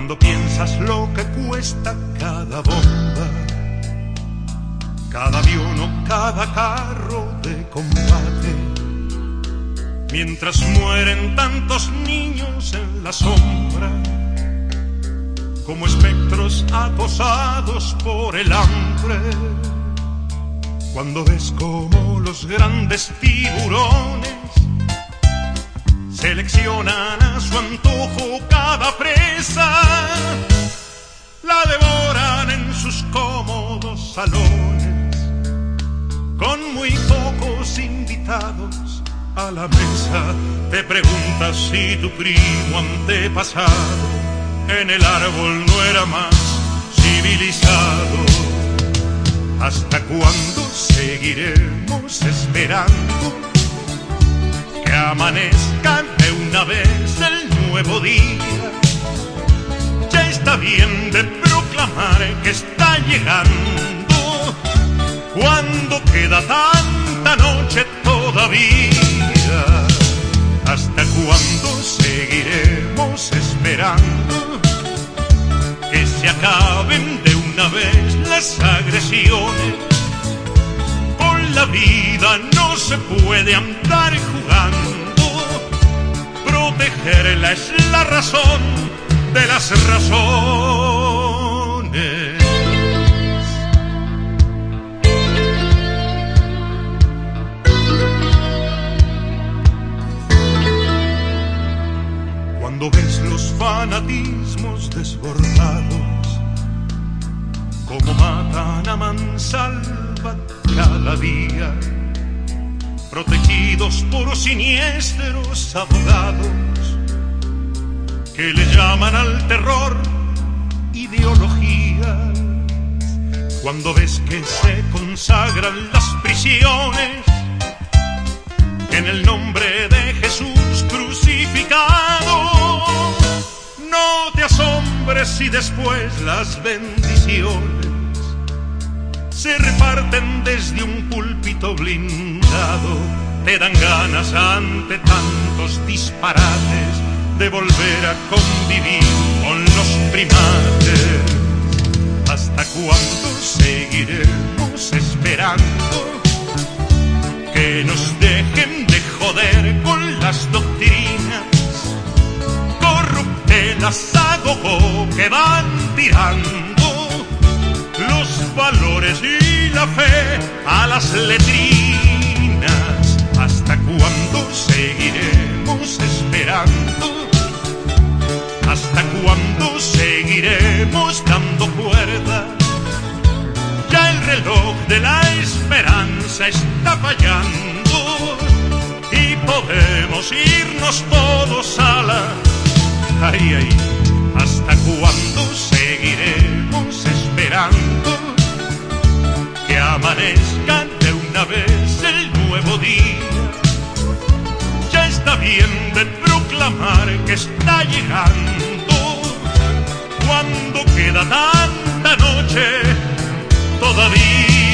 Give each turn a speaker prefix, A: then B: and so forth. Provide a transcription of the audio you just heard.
A: miras lo que cuesta cada bomba, cada avión o cada carro de combate. Mientras mueren tantos niños en la sombra, como espectros acosados por el hambre. Cuando ves como los grandes tiburones seleccionan a su antojo cada presa, salones, con muy pocos invitados a la mesa. Te preguntas si tu primo antepasado en el árbol no era más civilizado. ¿Hasta cuándo seguiremos esperando? que amanezca de una vez el nuevo día. Ya está bien de proclamar que está llegando cuando queda tanta noche todavía. ¿Hasta cuándo seguiremos esperando que se acaben de una vez las agresiones? Con la vida no se puede andar jugando. Protegerla es la razón de las razones. Cuando ves los fanatismos desbordados, como matan a mansalva cada día, protegidos por siniestros abogados que le llaman al terror ideología. Cuando ves que se consagran las prisiones en el nombre de Jesús crucificado, no te asombres si después las bendiciones se reparten desde un púlpito blindado. Te dan ganas ante tantos disparates de volver a convivir con los primates. ¿Hasta cuándo seguiremos esperando que nos dejen de joder con las doctrinas corruptelas van tirando los valores y la fe a las letrinas. ¿Hasta cuándo seguiremos esperando? ¿Hasta cuándo seguiremos dando cuerda? Ya el reloj de la esperanza está fallando y podemos irnos todos a la... Ay, ay, ¿hasta cuándo esperando que amanezca de una vez el nuevo día? Ya está bien de proclamar que está llegando cuando queda tanta noche todavía.